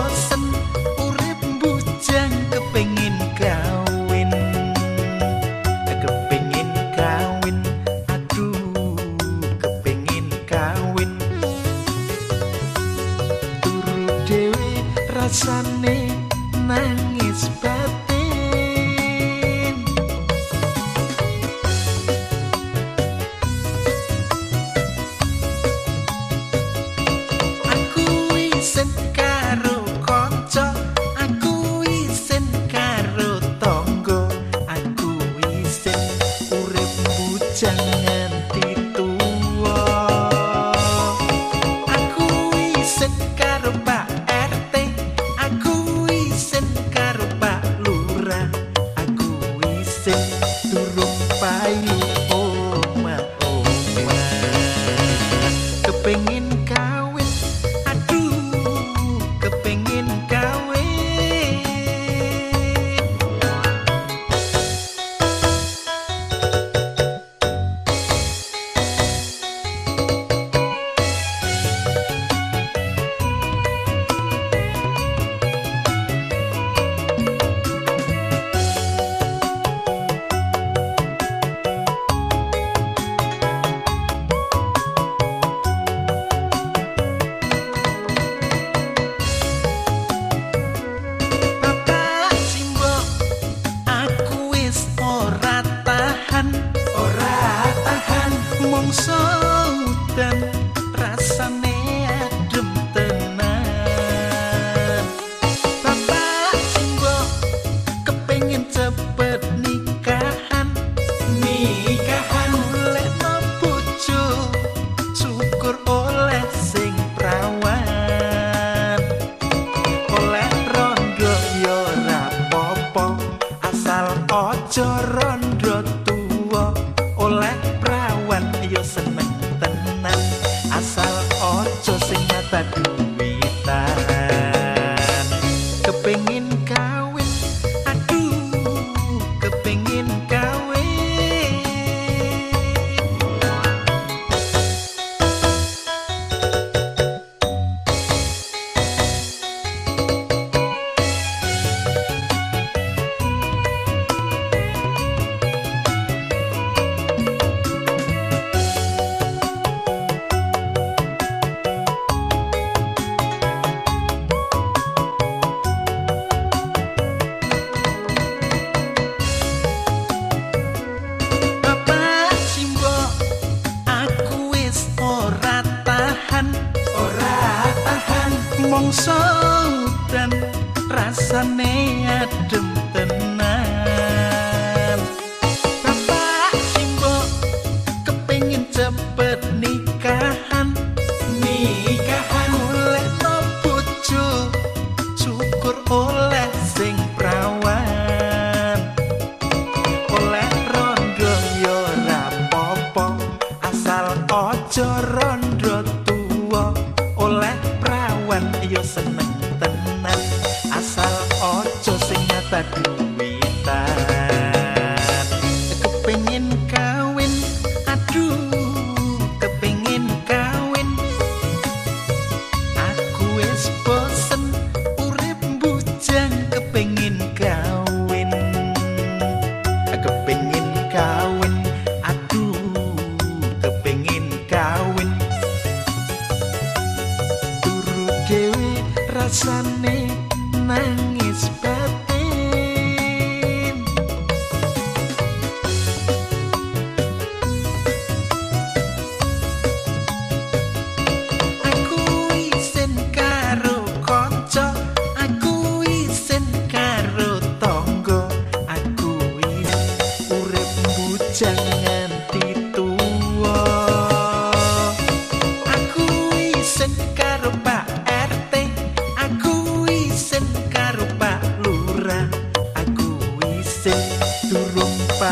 bosen urip bujang kepengin kawin. Kepengin kawin aduh kepengin kawin. Turu dewe rasane nangis set Yosemite. Dan rasane adem tenan. Bapak simbo kepengin cepet nikahan duwitan kepengin kawin. Aduh kepengin kawin. Aku wis bosen urip bujang kepengin kawin. Kepengin kawin. Aduh kepengin kawin. Turu dewe rasane nangis รุมไป